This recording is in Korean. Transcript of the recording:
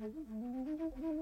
음.